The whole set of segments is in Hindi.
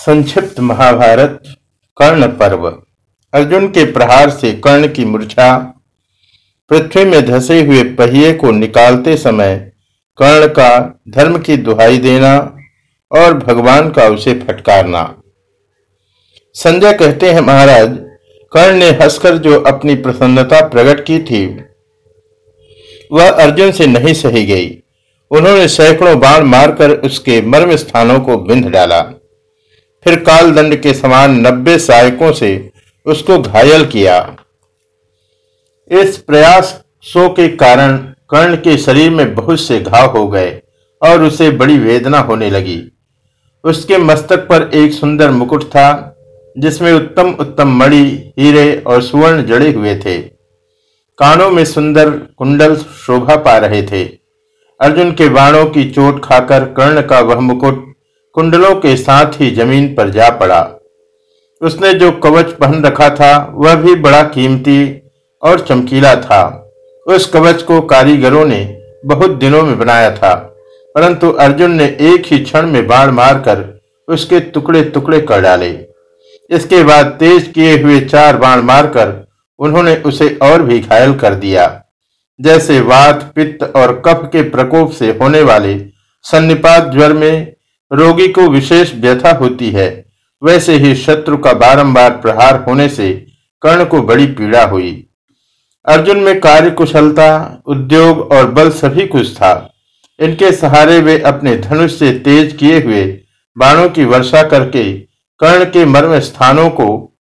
संक्षिप्त महाभारत, कर्ण पर्व। अर्जुन के प्रहार से कर्ण की मूर्छा, पृथ्वी में धसे हुए पहिए को निकालते समय कर्ण का धर्म की दुहाई देना और भगवान का उसे फटकारना। संजय कहते हैं, महाराज, कर्ण ने हंसकर जो अपनी प्रसन्नता प्रकट की थी, वह अर्जुन से नहीं सही गई। उन्होंने सैकड़ों बाण मारकर उसके मर्म स्थानों को बिंध डाला। फिर काल दंड के समान नब्बे सहायकों से उसको घायल किया। इस प्रयासों के कारण कर्ण के शरीर में बहुत से घाव हो गए और उसे बड़ी वेदना होने लगी। उसके मस्तक पर एक सुंदर मुकुट था, जिसमें उत्तम उत्तम मणि, हीरे और सुवर्ण जड़े हुए थे। कानों में सुंदर कुंडल शोभा पा रहे थे। अर्जुन के बाणों की चोट खाकर कर्ण का वह मुकुट कुंडलों के साथ ही ज़मीन पर जा पड़ा। उसने जो कवच पहन रखा था, वह भी बड़ा कीमती और चमकीला था। उस कवच को कारीगरों ने बहुत दिनों में बनाया था, परंतु अर्जुन ने एक ही क्षण में बाण मारकर उसके टुकड़े टुकड़े कर डाले। इसके बाद तेज किए हुए चार बाण मारकर उन्होंने उसे और भी घायल कर दिया। जैसे वात, पित्त और कफ के प्रकोप से होने वाले सन्निपात ज्वर में रोगी को विशेष व्यथा होती है। वैसे ही शत्रु का बारंबार प्रहार होने से कर्ण को बड़ी पीड़ा हुई। अर्जुन में कार्य कुशलता उद्योग और बल सभी कुछ था। इनके सहारे वे अपने धनुष से तेज किए हुए बाणों की वर्षा करके कर्ण के मर्म स्थानों को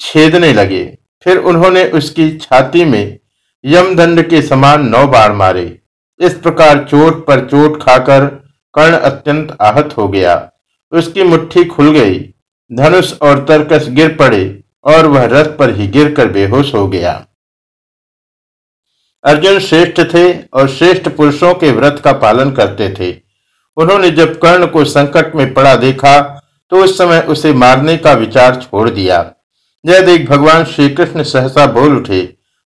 छेदने लगे। फिर उन्होंने उसकी छाती में यमदंड के समान नौ बाण मारे। इस प्रकार चोट पर चोट खाकर कर्ण अत्यंत आहत हो गया। उसकी मुट्ठी खुल गई। धनुष और तरकस गिर पड़े और वह रथ पर ही गिरकर बेहोश हो गया। अर्जुन श्रेष्ठ थे और श्रेष्ठ पुरुषों के व्रत का पालन करते थे। उन्होंने जब कर्ण को संकट में पड़ा देखा तो उस समय उसे मारने का विचार छोड़ दिया। यह देख भगवान श्री कृष्ण सहसा बोल उठे,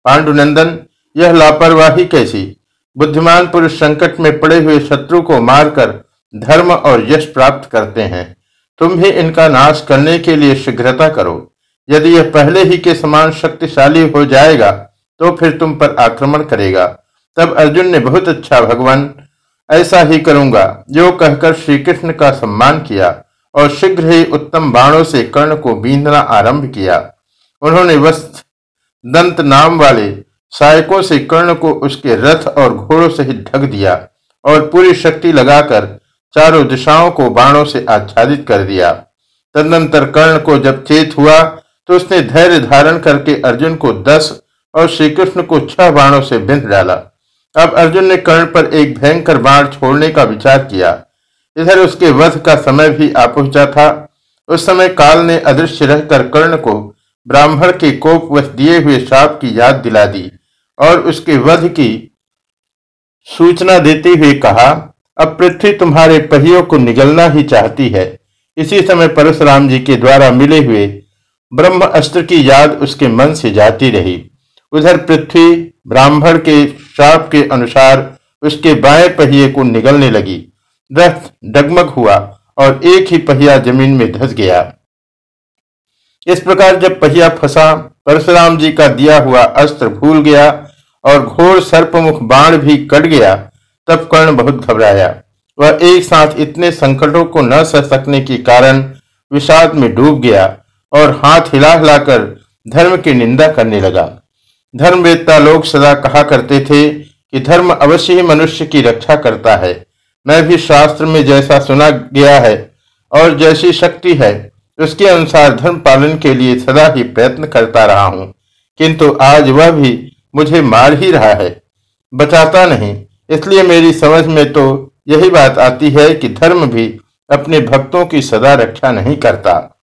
पांडुनंदन, यह लापरवाही कैसी? बुद्धिमान पुरुष संकट में पड़े हुए शत्रु को मारकर धर्म और यश प्राप्त करते हैं। तुम भी इनका नाश करने के लिए शीघ्रता करो। यदि यह पहले ही के समान शक्तिशाली हो जाएगा तो फिर तुम पर आक्रमण करेगा। तब अर्जुन ने बहुत अच्छा भगवान, ऐसा ही करूँगा, जो कहकर श्री कृष्ण का सम्मान किया और शीघ्र ही उत्तम बाणों से कर्ण को बींधना आरंभ किया। उन्होंने वस्त दंत नाम वाले सहायकों से कर्ण को उसके रथ और घोड़ों से ही ढक दिया और पूरी शक्ति लगाकर चारों दिशाओं को बाणों से आच्छादित कर दिया। तदनंतर कर्ण को जब चेत हुआ तो उसने धैर्य धारण करके अर्जुन को दस और श्री कृष्ण को छह बाणों से बिंद डाला। अब अर्जुन ने कर्ण पर एक भयंकर बाण छोड़ने का विचार किया। इधर उसके वध का समय भी आ पहुँचा था। उस समय काल ने अदृश्य रहकर कर्ण को ब्राह्मण के कोपवश दिए हुए श्राप की याद दिला दी। और उसके वध की सूचना देते हुए कहा, अब पृथ्वी तुम्हारे पहियों को निगलना ही चाहती है। इसी समय परशुराम जी के द्वारा मिले हुए ब्रह्म अस्त्र की याद उसके मन से जाती रही। उधर पृथ्वी ब्राह्मण के शाप के अनुसार उसके बाएँ पहिए को निगलने लगी। रथ डगमग हुआ और एक ही पहिया ज़मीन में धस गया। इस प्रकार जब पहिया फंसा, परशुराम जी का दिया हुआ अस्त्र भूल गया और घोर सर्पमुख बाण भी कट गया, तब कर्ण बहुत घबराया। वह एक साथ इतने संकटों को न सह सकने के कारण विषाद में डूब गया और हाथ हिला हिलाकर धर्म की निंदा करने लगा। धर्मवेत्ता लोग सदा कहा करते थे कि धर्म अवश्य ही मनुष्य की रक्षा करता है। मैं भी शास्त्र में जैसा सुना गया है और जैसी शक्ति है, उसके अनुसार धर्म पालन के लिए सदा ही प्रयत्न करता रहा हूँ। किंतु आज वह भी मुझे मार ही रहा है। बचाता नहीं। इसलिए मेरी समझ में तो यही बात आती है कि धर्म भी अपने भक्तों की सदा रक्षा नहीं करता।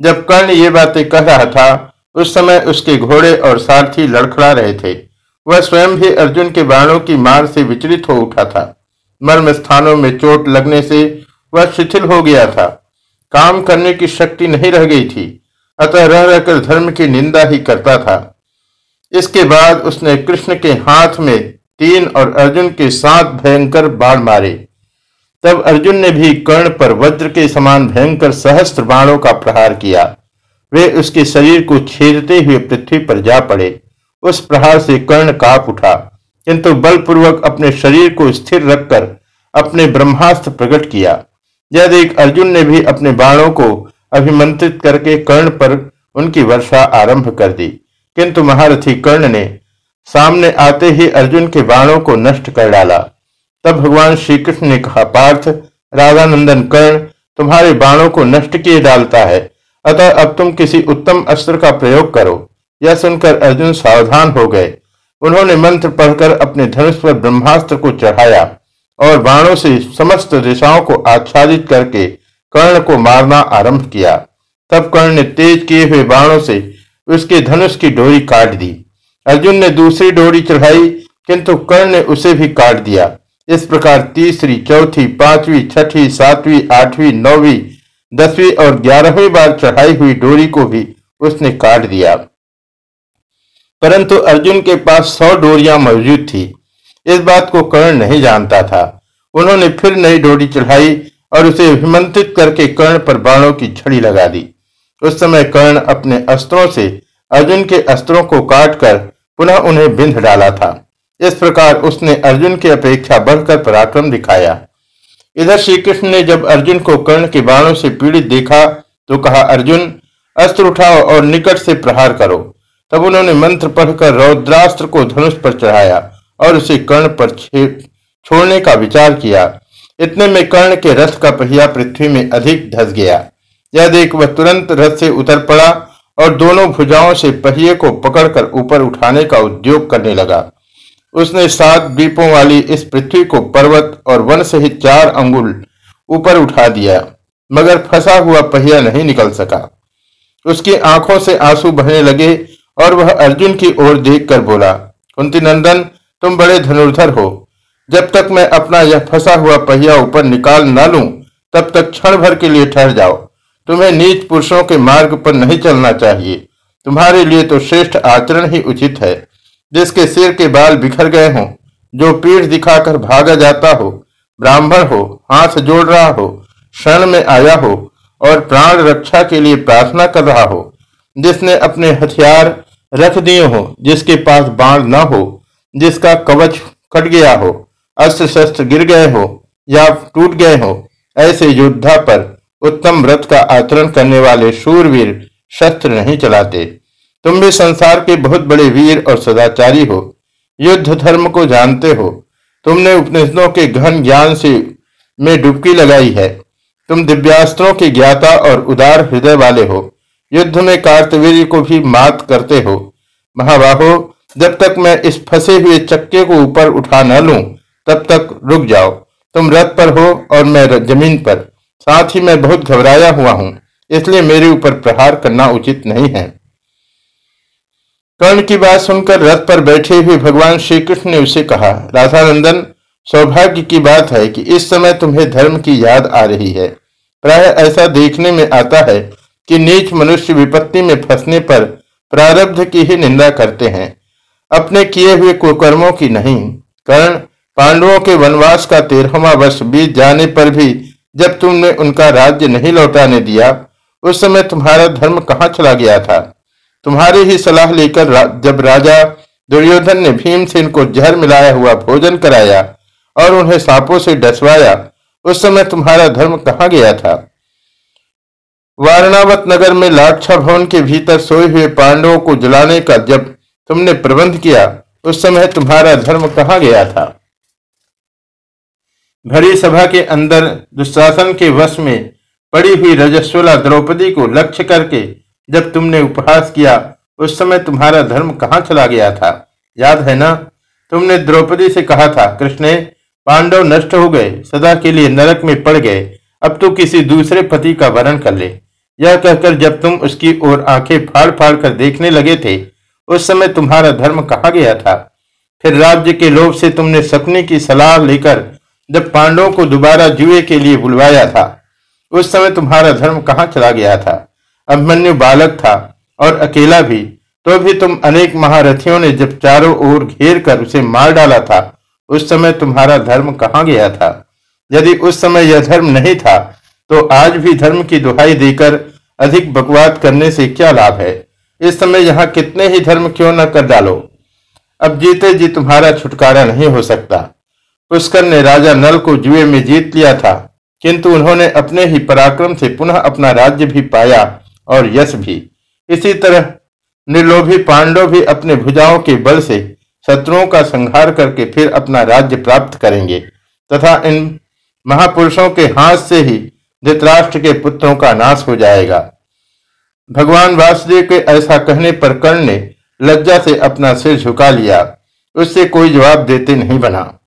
जब कर्ण ये बातें कह रहा था, उस समय उसके घोड़े और सारथी लड़खड़ा रहे थे। वह स्वयं भी अर्जुन के बाणों की मार से विचलित हो उठा था। मर्म स्थानों में चोट लगने से वह शिथिल हो गया था। काम करने की शक्ति नहीं रह गई थी। अतः रह रहकर धर्म की निंदा ही करता था। इसके बाद उसने कृष्ण के हाथ में तीन और अर्जुन के साथ भयंकर बाण मारे। तब अर्जुन ने भी कर्ण पर वज्र के समान भयंकर सहस्त्र बाणों का प्रहार किया। वे उसके शरीर को छेदते हुए पृथ्वी पर जा पड़े। उस प्रहार से कर्ण काप उठा, किंतु बलपूर्वक अपने शरीर को स्थिर रखकर अपने ब्रह्मास्त्र प्रकट किया। यह देख अर्जुन ने भी अपने बाणों को अभिमंत्रित करके कर्ण पर उनकी वर्षा आरंभ कर दी किंतु महारथी कर्ण ने सामने आते ही अर्जुन के बाणों को नष्ट कर डाला। तब भगवान श्री कृष्ण ने कहा, पार्थ, राधानंदन कर्ण, तुम्हारे बाणों को नष्ट किए डालता है। अतः अब तुम किसी उत्तम अस्त्र का प्रयोग करो। यह सुनकर अर्जुन सावधान हो गए। उन्होंने मंत्र पढ़कर अपने धनुष पर ब्रह्मास्त्र को चढ़ाया और बाणों से समस्त दिशाओं को आच्छादित करके कर्ण को मारना आरंभ किया। तब कर्ण ने तेज किए हुए बाणों से उसके धनुष की डोरी काट दी। अर्जुन ने दूसरी डोरी चढ़ाई, किंतु कर्ण ने उसे भी काट दिया। इस प्रकार तीसरी, चौथी, पांचवी, छठी, सातवीं, आठवीं, नौवीं, दसवीं और ग्यारहवीं बार चढ़ाई हुई डोरी को भी उसने काट दिया। परंतु अर्जुन के पास सौ डोरियाँ मौजूद थी। इस बात को कर्ण नहीं जानता था। उन्होंने फिर नई डोरी चढ़ाई और उसे हिमंत्रित करके कर्ण पर बाणों की छड़ी लगा दी। उस समय कर्ण अपने अस्त्रों से अर्जुन के अस्त्रों को काटकर पुनः उन्हें बिंध डाला था। इस प्रकार उसने अर्जुन की अपेक्षा बढ़कर पराक्रम दिखाया। इधर श्री कृष्ण ने जब अर्जुन को कर्ण के बाणों से पीड़ित देखा तो कहा, अर्जुन, अस्त्र उठाओ और निकट से प्रहार करो। तब उन्होंने मंत्र पढ़कर रौद्रास्त्र को धनुष पर चढ़ाया और उसे कर्ण पर छोड़ने का विचार किया। इतने में कर्ण के रथ का पहिया पृथ्वी में अधिक धस गया। यह देख वह तुरंत रथ से उतर पड़ा और दोनों भुजाओं से पहिए को पकड़कर ऊपर उठाने का उद्योग करने लगा। उसने सात द्वीपों वाली इस पृथ्वी को पर्वत और वन सहित चार अंगुल ऊपर उठा दिया, मगर फंसा हुआ पहिया नहीं निकल सका। उसकी आँखों से आँसू बहने लगे और वह अर्जुन की ओर देखकर बोला, कुंती नंदन, तुम बड़े धनुर्धर हो। जब तक मैं अपना यह फंसा हुआ पहिया ऊपर निकाल ना लूँ, तब तक क्षण भर के लिए ठहर जाओ। तुम्हें नीच पुरुषों के मार्ग पर नहीं चलना चाहिए। तुम्हारे लिए तो श्रेष्ठ आचरण ही उचित है। जिसके सिर के बाल बिखर गए हों, जो पीठ दिखाकर भागा जाता हो, ब्राह्मण हो, हाथ जोड़ रहा हो, क्षण में आया हो, और प्राण रक्षा के लिए प्रार्थना कर रहा हो, जिसने अपने हथियार रख दिए हो, जिसके पास बाण न हो, जिसका कवच कट गया हो, अस्त्र शस्त्र गिर गए हो, या टूट गए हो, ऐसे योद्धा पर उत्तम व्रत का आचरण करने वाले शूरवीर शस्त्र नहीं चलाते। तुम भी संसार के बहुत बड़े वीर और सदाचारी हो। युद्ध धर्म को जानते हो। तुमने उपनिषदों के घन ज्ञान से में डुबकी लगाई है। तुम दिव्यास्त्रों के ज्ञाता और उदार हृदय वाले हो। युद्ध में कार्तवीर को भी मात करते हो। महाबाहो, जब तक मैं इस फंसे हुए चक्के को ऊपर उठा न लूँ, तब तक रुक जाओ। तुम रथ पर हो और मैं ज़मीन पर। साथ ही मैं बहुत घबराया हुआ हूँ, इसलिए मेरे ऊपर प्रहार करना उचित नहीं है। कर्ण की बात सुनकर रथ पर बैठे हुए भगवान श्री कृष्ण ने उसे कहा, राधानंदन, सौभाग्य की बात है कि इस समय तुम्हें धर्म की याद आ रही है। प्राय ऐसा देखने में आता है कि नीच मनुष्य विपत्ति में फंसने पर प्रारब्ध की ही निंदा करते हैं। अपने किए हुए कुकर्मों की नहीं, कर्ण, पांडवों के वनवास का तेरहवा वर्ष बीत जाने पर भी जब तुमने उनका राज्य नहीं लौटाने दिया, उस समय तुम्हारा धर्म कहाँ चला गया था? तुम्हारी ही सलाह लेकर जब राजा दुर्योधन ने भीमसेन को जहर मिलाया हुआ भोजन कराया और उन्हें सांपों से डसवाया, उस समय तुम्हारा धर्म कहाँ गया था? वारणावत नगर में लाक्षा भवन के भीतर सोए हुए पांडवों को जलाने का जब तुमने प्रबंध किया, उस समय तुम्हारा धर्म कहाँ गया था? भरी सभा के अंदर दुशासन के वश में पड़ी हुई रजस्वला द्रौपदी को लक्ष्य करके जब तुमने उपहास किया, उस समय तुम्हारा धर्म कहाँ चला गया था? याद है ना? तुमने द्रौपदी से कहा था, कृष्ण, पांडव नष्ट हो गए, सदा के लिए नरक में पड़ गए, अब तो किसी दूसरे पति का वरण कर ले। यह कहकर जब तुम उसकी ओर आँखें फाड़ फाड़ कर देखने लगे थे, उस समय तुम्हारा धर्म कहा गया था? फिर राज्य के लोभ से तुमने सपने की सलाह लेकर जब पांडवों को दोबारा जुए के लिए बुलवाया था, उस समय तुम्हारा धर्म कहाँ चला गया था? अभिमन्यु बालक था और अकेला भी तो भी तुम अनेक महारथियों ने जब चारों ओर घेर कर उसे मार डाला था, उस समय तुम्हारा धर्म कहाँ गया था? यदि उस समय यह धर्म नहीं था तो आज भी धर्म की दुहाई देकर अधिक बकवाद करने से क्या लाभ है? इस समय यहाँ कितने ही धर्म क्यों न कर डालो? अब जीते जी तुम्हारा छुटकारा नहीं हो सकता। पुष्कर ने राजा नल को जुए में जीत लिया था। किंतु उन्होंने अपने ही पराक्रम से पुनः अपना राज्य भी पाया और यश भी। इसी तरह निर्लोभी पांडव भी अपने भुजाओं के बल से शत्रुओं का संहार करके फिर अपना राज्य प्राप्त करेंगे तथा इन महापुरुषों के हाथ से ही धृतराष्ट्र के पुत्रों का नाश हो जाएगा। भगवान वासुदेव के ऐसा कहने पर कर्ण ने लज्जा से अपना सिर झुका लिया। उससे कोई जवाब देते नहीं बना।